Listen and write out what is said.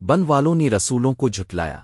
بن والوں نے رسولوں کو جھٹلایا۔